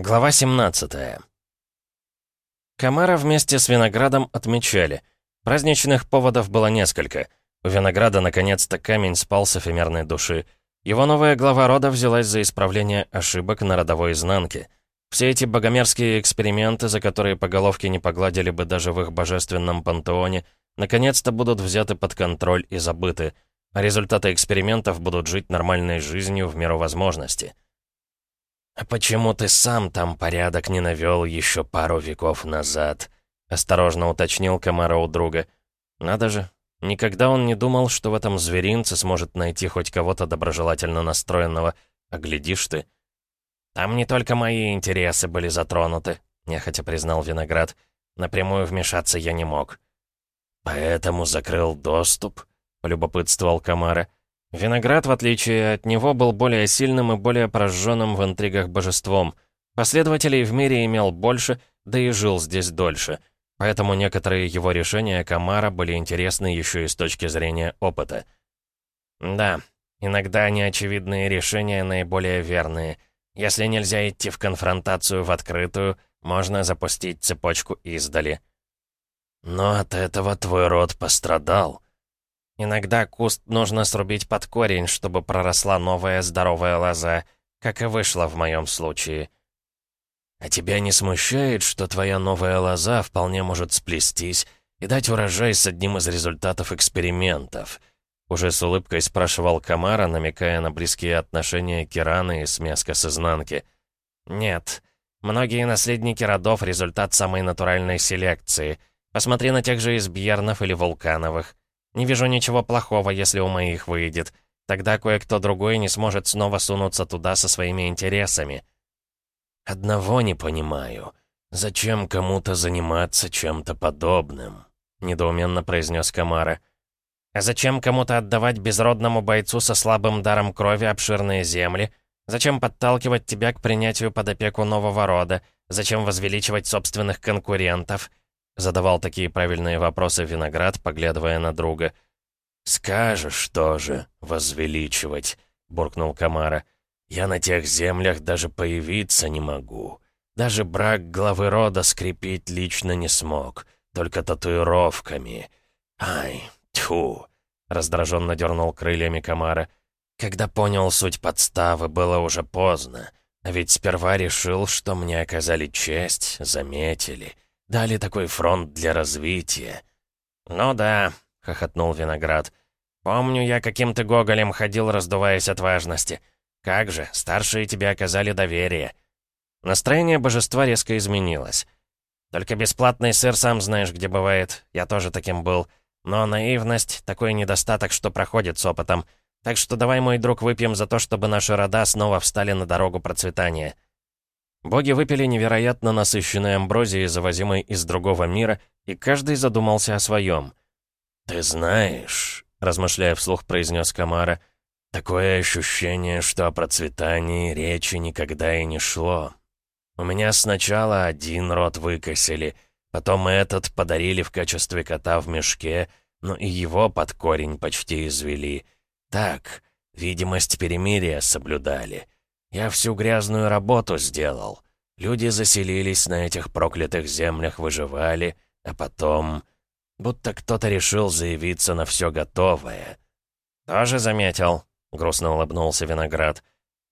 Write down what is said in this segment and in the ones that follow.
Глава 17 Камара вместе с Виноградом отмечали. Праздничных поводов было несколько. У Винограда наконец-то камень спал с эфемерной души. Его новая глава рода взялась за исправление ошибок на родовой изнанке. Все эти богомерзкие эксперименты, за которые по головке не погладили бы даже в их божественном пантеоне, наконец-то будут взяты под контроль и забыты, а результаты экспериментов будут жить нормальной жизнью в меру возможности. «А почему ты сам там порядок не навел еще пару веков назад?» — осторожно уточнил Камара у друга. «Надо же, никогда он не думал, что в этом зверинце сможет найти хоть кого-то доброжелательно настроенного. А глядишь ты...» «Там не только мои интересы были затронуты», — нехотя признал Виноград. «Напрямую вмешаться я не мог». «Поэтому закрыл доступ?» — полюбопытствовал Камара. Виноград, в отличие от него, был более сильным и более прожженным в интригах божеством. Последователей в мире имел больше, да и жил здесь дольше. Поэтому некоторые его решения Камара были интересны еще и с точки зрения опыта. Да, иногда неочевидные решения наиболее верные. Если нельзя идти в конфронтацию в открытую, можно запустить цепочку издали. Но от этого твой род пострадал. Иногда куст нужно срубить под корень, чтобы проросла новая здоровая лоза, как и вышло в моем случае. А тебя не смущает, что твоя новая лоза вполне может сплестись и дать урожай с одним из результатов экспериментов? Уже с улыбкой спрашивал Камара, намекая на близкие отношения Кираны и смеска с изнанки. «Нет. Многие наследники родов — результат самой натуральной селекции. Посмотри на тех же избьернов или вулкановых. Не вижу ничего плохого, если у моих выйдет. Тогда кое-кто другой не сможет снова сунуться туда со своими интересами. Одного не понимаю. Зачем кому-то заниматься чем-то подобным? Недоуменно произнес Камара. А зачем кому-то отдавать безродному бойцу со слабым даром крови обширные земли? Зачем подталкивать тебя к принятию под опеку нового рода? Зачем возвеличивать собственных конкурентов? Задавал такие правильные вопросы Виноград, поглядывая на друга. «Скажешь тоже, возвеличивать», — буркнул Камара. «Я на тех землях даже появиться не могу. Даже брак главы рода скрепить лично не смог, только татуировками. Ай, тьфу!» — раздраженно дернул крыльями Камара. «Когда понял суть подставы, было уже поздно. А ведь сперва решил, что мне оказали честь, заметили». Дали такой фронт для развития». «Ну да», — хохотнул Виноград. «Помню, я каким-то гоголем ходил, раздуваясь от важности. Как же, старшие тебе оказали доверие». Настроение божества резко изменилось. «Только бесплатный сыр сам знаешь, где бывает. Я тоже таким был. Но наивность — такой недостаток, что проходит с опытом. Так что давай, мой друг, выпьем за то, чтобы наши рода снова встали на дорогу процветания». Боги выпили невероятно насыщенной амброзией, завозимой из другого мира, и каждый задумался о своем. «Ты знаешь», — размышляя вслух, произнес Камара, «такое ощущение, что о процветании речи никогда и не шло. У меня сначала один род выкосили, потом этот подарили в качестве кота в мешке, но и его под корень почти извели. Так, видимость перемирия соблюдали». Я всю грязную работу сделал. Люди заселились на этих проклятых землях, выживали, а потом... Будто кто-то решил заявиться на все готовое. «Тоже заметил», — грустно улыбнулся Виноград.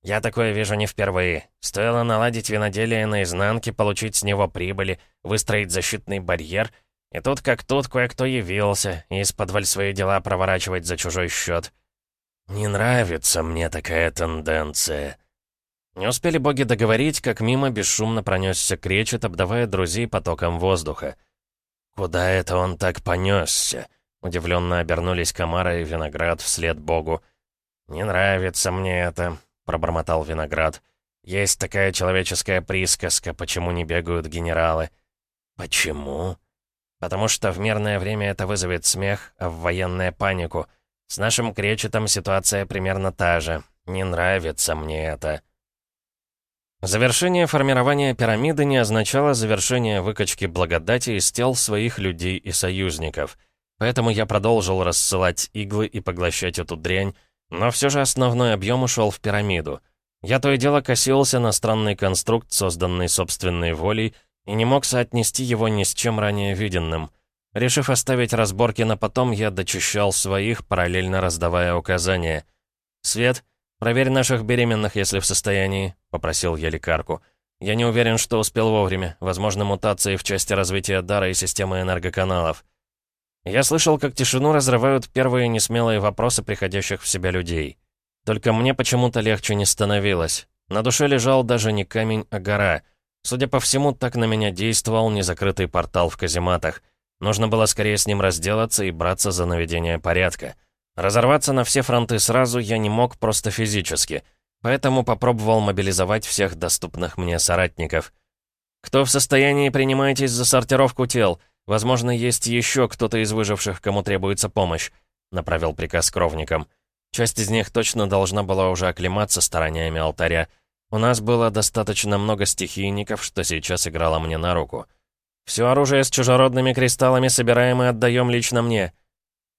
«Я такое вижу не впервые. Стоило наладить виноделие наизнанке, получить с него прибыли, выстроить защитный барьер, и тут как тут кое-кто явился, и из-под свои дела проворачивать за чужой счет. Не нравится мне такая тенденция», не успели боги договорить, как мимо бесшумно пронесся кречет, обдавая друзей потоком воздуха. «Куда это он так понесся?» Удивленно обернулись Камара и Виноград вслед богу. «Не нравится мне это», — пробормотал Виноград. «Есть такая человеческая присказка, почему не бегают генералы». «Почему?» «Потому что в мирное время это вызовет смех, а в военное — панику. С нашим кречетом ситуация примерно та же. Не нравится мне это». Завершение формирования пирамиды не означало завершение выкачки благодати из тел своих людей и союзников. Поэтому я продолжил рассылать иглы и поглощать эту дрянь, но все же основной объем ушел в пирамиду. Я то и дело косился на странный конструкт, созданный собственной волей, и не мог соотнести его ни с чем ранее виденным. Решив оставить разборки на потом, я дочищал своих, параллельно раздавая указания. «Свет, проверь наших беременных, если в состоянии», — попросил я лекарку. «Я не уверен, что успел вовремя. Возможно, мутации в части развития дара и системы энергоканалов». Я слышал, как тишину разрывают первые несмелые вопросы приходящих в себя людей. Только мне почему-то легче не становилось. На душе лежал даже не камень, а гора. Судя по всему, так на меня действовал незакрытый портал в казематах. Нужно было скорее с ним разделаться и браться за наведение порядка. Разорваться на все фронты сразу я не мог просто физически, поэтому попробовал мобилизовать всех доступных мне соратников. «Кто в состоянии, принимайтесь за сортировку тел. Возможно, есть еще кто-то из выживших, кому требуется помощь», — направил приказ кровникам. Часть из них точно должна была уже оклематься стараниями алтаря. У нас было достаточно много стихийников, что сейчас играло мне на руку. Все оружие с чужеродными кристаллами собираем и отдаем лично мне.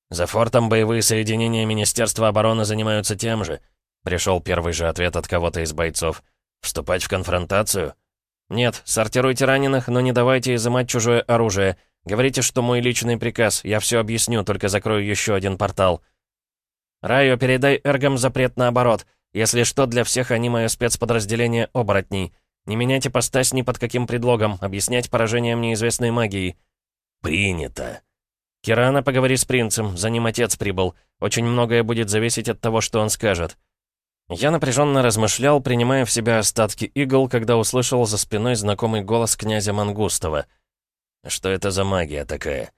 За фортом боевые соединения Министерства обороны занимаются тем же. Пришел первый же ответ от кого-то из бойцов. Вступать в конфронтацию? Нет, сортируйте раненых, но не давайте изымать чужое оружие. Говорите, что мой личный приказ. Я все объясню, только закрою еще один портал. «Райо, передай эргам запрет на оборот. Если что, для всех они мое спецподразделение оборотней. Не меняйте постась ни под каким предлогом, объяснять поражением неизвестной магии». «Принято». «Кирана, поговори с принцем, за ним отец прибыл. Очень многое будет зависеть от того, что он скажет». Я напряженно размышлял, принимая в себя остатки игл, когда услышал за спиной знакомый голос князя Мангустова. «Что это за магия такая?»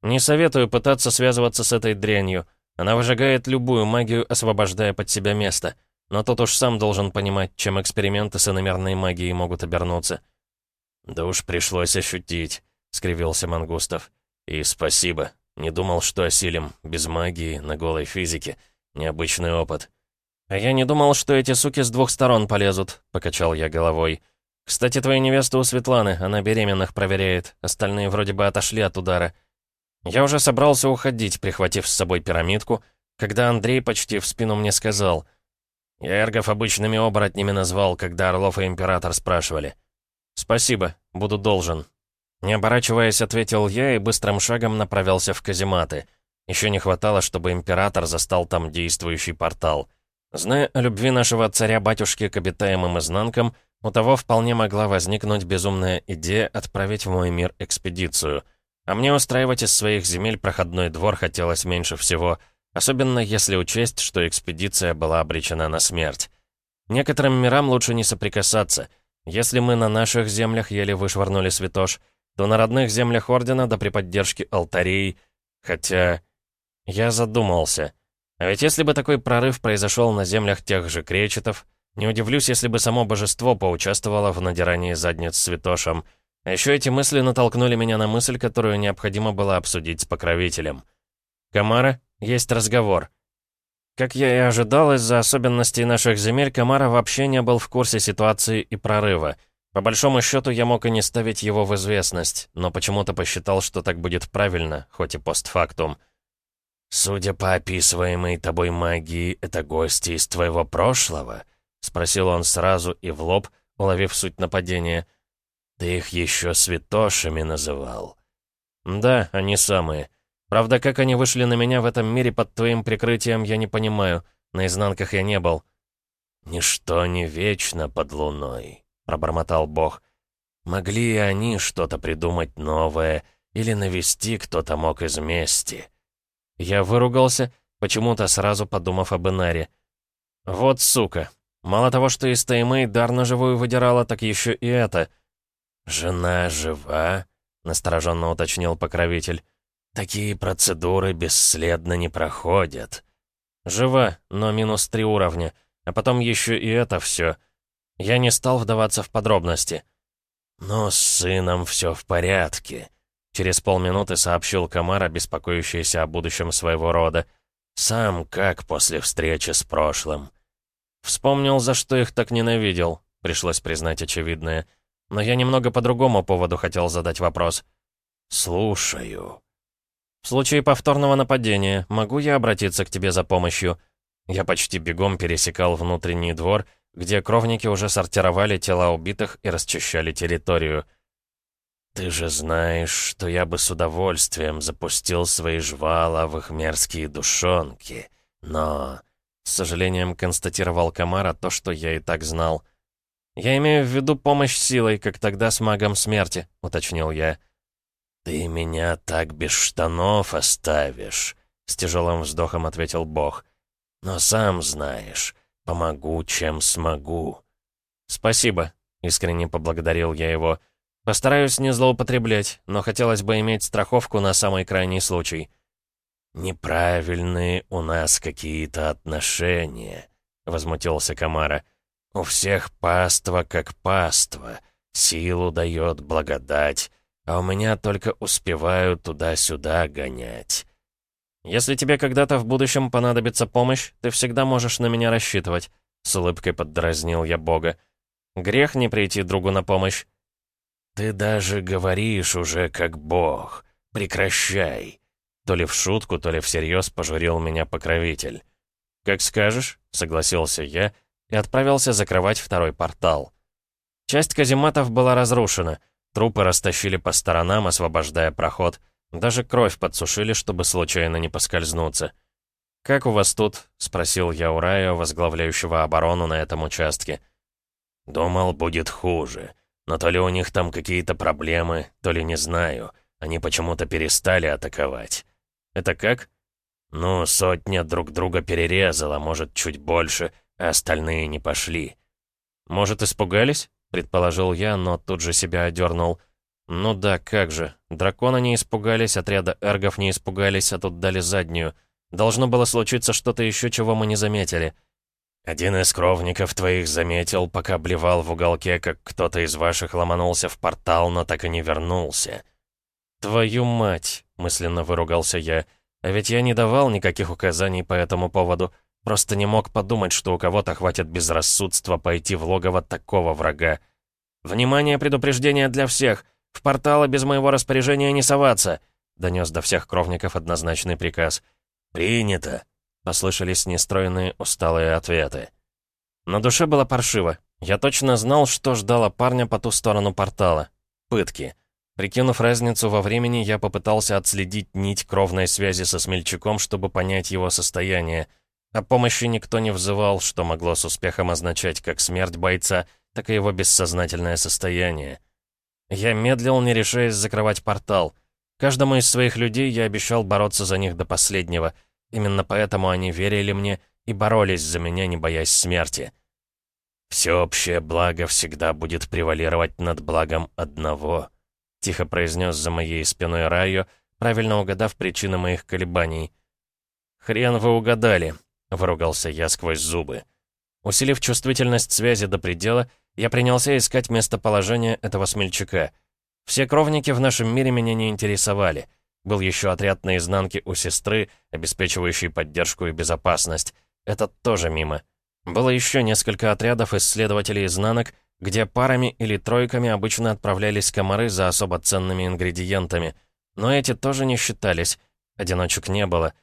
«Не советую пытаться связываться с этой дрянью. Она выжигает любую магию, освобождая под себя место. Но тут уж сам должен понимать, чем эксперименты с иномерной магией могут обернуться. «Да уж пришлось ощутить», — скривился Мангустов. «И спасибо. Не думал, что осилим. Без магии, на голой физике. Необычный опыт». «А я не думал, что эти суки с двух сторон полезут», — покачал я головой. «Кстати, твоя невеста у Светланы, она беременных проверяет. Остальные вроде бы отошли от удара». Я уже собрался уходить, прихватив с собой пирамидку, когда Андрей почти в спину мне сказал. Я эргов обычными оборотнями назвал, когда Орлов и Император спрашивали. «Спасибо, буду должен». Не оборачиваясь, ответил я и быстрым шагом направился в казематы. Еще не хватало, чтобы Император застал там действующий портал. Зная о любви нашего царя-батюшки к обитаемым изнанкам, у того вполне могла возникнуть безумная идея отправить в мой мир экспедицию — а мне устраивать из своих земель проходной двор хотелось меньше всего, особенно если учесть, что экспедиция была обречена на смерть. Некоторым мирам лучше не соприкасаться. Если мы на наших землях еле вышвырнули святош, то на родных землях Ордена, да при поддержке алтарей... Хотя... Я задумался. А ведь если бы такой прорыв произошел на землях тех же кречетов, не удивлюсь, если бы само божество поучаствовало в надирании задниц святошем — а еще эти мысли натолкнули меня на мысль, которую необходимо было обсудить с покровителем. «Камара, есть разговор». Как я и ожидал, из-за особенностей наших земель, Камара вообще не был в курсе ситуации и прорыва. По большому счету, я мог и не ставить его в известность, но почему-то посчитал, что так будет правильно, хоть и постфактум. «Судя по описываемой тобой магии, это гости из твоего прошлого?» — спросил он сразу и в лоб, уловив суть нападения — «Ты их еще святошами называл». «Да, они самые. Правда, как они вышли на меня в этом мире под твоим прикрытием, я не понимаю. На изнанках я не был». «Ничто не вечно под луной», — пробормотал Бог. «Могли и они что-то придумать новое, или навести кто-то мог из мести». Я выругался, почему-то сразу подумав об Инаре. «Вот сука. Мало того, что из Таймэй дар на живую выдирала, так еще и это. «Жена жива?» — настороженно уточнил покровитель. «Такие процедуры бесследно не проходят». «Жива, но минус три уровня. А потом еще и это все. Я не стал вдаваться в подробности». «Но с сыном все в порядке», — через полминуты сообщил Камара, беспокоящийся о будущем своего рода. «Сам как после встречи с прошлым?» Вспомнил, за что их так ненавидел, пришлось признать очевидное. Но я немного по другому поводу хотел задать вопрос. «Слушаю». «В случае повторного нападения, могу я обратиться к тебе за помощью?» Я почти бегом пересекал внутренний двор, где кровники уже сортировали тела убитых и расчищали территорию. «Ты же знаешь, что я бы с удовольствием запустил свои жвала в их мерзкие душонки, но...» С сожалением констатировал Камара то, что я и так знал. «Я имею в виду помощь силой, как тогда с магом смерти», — уточнил я. «Ты меня так без штанов оставишь», — с тяжелым вздохом ответил Бог. «Но сам знаешь, помогу, чем смогу». «Спасибо», — искренне поблагодарил я его. «Постараюсь не злоупотреблять, но хотелось бы иметь страховку на самый крайний случай». «Неправильные у нас какие-то отношения», — возмутился Камара. «У всех паства как паства, силу дает благодать, а у меня только успеваю туда-сюда гонять». «Если тебе когда-то в будущем понадобится помощь, ты всегда можешь на меня рассчитывать», — с улыбкой поддразнил я Бога. «Грех не прийти другу на помощь». «Ты даже говоришь уже как Бог. Прекращай!» То ли в шутку, то ли всерьез пожурил меня покровитель. «Как скажешь», — согласился я и отправился закрывать второй портал. Часть казематов была разрушена, Трупы растащили по сторонам, освобождая проход. Даже кровь подсушили, чтобы случайно не поскользнуться. «Как у вас тут?» — спросил я у Рая, возглавляющего оборону на этом участке. «Думал, будет хуже. Но то ли у них там какие-то проблемы, то ли не знаю. Они почему-то перестали атаковать». «Это как?» «Ну, сотня друг друга перерезала, может, чуть больше, а остальные не пошли». «Может, испугались?» — предположил я, но тут же себя одернул. «Ну да, как же. Драконы не испугались, отряда эргов не испугались, а тут дали заднюю. Должно было случиться что-то еще, чего мы не заметили». «Один из кровников твоих заметил, пока блевал в уголке, как кто-то из ваших ломанулся в портал, но так и не вернулся». «Твою мать!» — мысленно выругался я. «А ведь я не давал никаких указаний по этому поводу. Просто не мог подумать, что у кого-то хватит безрассудства пойти в логово такого врага. «Внимание, предупреждение для всех! В порталы без моего распоряжения не соваться!» Донес до всех кровников однозначный приказ. «Принято!» — послышались нестроенные усталые ответы. На душе было паршиво. Я точно знал, что ждало парня по ту сторону портала. Пытки. Прикинув разницу во времени, я попытался отследить нить кровной связи со смельчаком, чтобы понять его состояние — о помощи никто не взывал, что могло с успехом означать как смерть бойца, так и его бессознательное состояние. Я медлил, не решаясь закрывать портал. Каждому из своих людей я обещал бороться за них до последнего. Именно поэтому они верили мне и боролись за меня, не боясь смерти. «Всеобщее благо всегда будет превалировать над благом одного», — тихо произнес за моей спиной Райо, правильно угадав причины моих колебаний. «Хрен вы угадали», — выругался я сквозь зубы. Усилив чувствительность связи до предела, я принялся искать местоположение этого смельчака. Все кровники в нашем мире меня не интересовали. Был еще отряд наизнанке у сестры, обеспечивающий поддержку и безопасность. Этот тоже мимо. Было еще несколько отрядов исследователей изнанок, где парами или тройками обычно отправлялись комары за особо ценными ингредиентами. Но эти тоже не считались. Одиночек не было.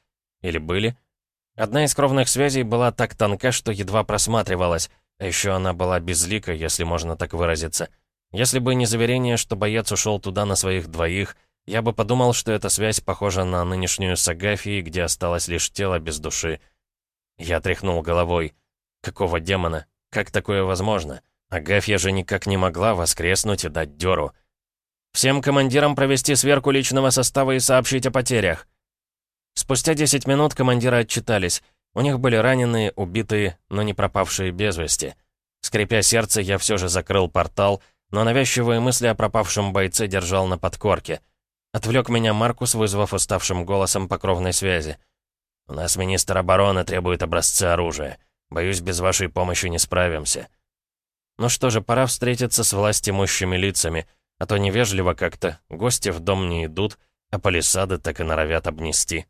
Или были? Одна из кровных связей была так тонка, что едва просматривалась, а еще она была безлика, если можно так выразиться. Если бы не заверение, что боец ушел туда на своих двоих, я бы подумал, что эта связь похожа на нынешнюю с Агафией, где осталось лишь тело без души. Я тряхнул головой. Какого демона? Как такое возможно? Агафья же никак не могла воскреснуть и дать дёру. «Всем командирам провести сверку личного состава и сообщить о потерях», Спустя 10 минут командиры отчитались. У них были раненые, убитые, но не пропавшие без вести. Скрипя сердце, я все же закрыл портал, но навязчивые мысли о пропавшем бойце держал на подкорке. Отвлек меня Маркус, вызвав уставшим голосом покровной связи. «У нас министр обороны требует образцы оружия. Боюсь, без вашей помощи не справимся». Ну что же, пора встретиться с властимущими лицами, а то невежливо как-то, гости в дом не идут, а палисады так и норовят обнести.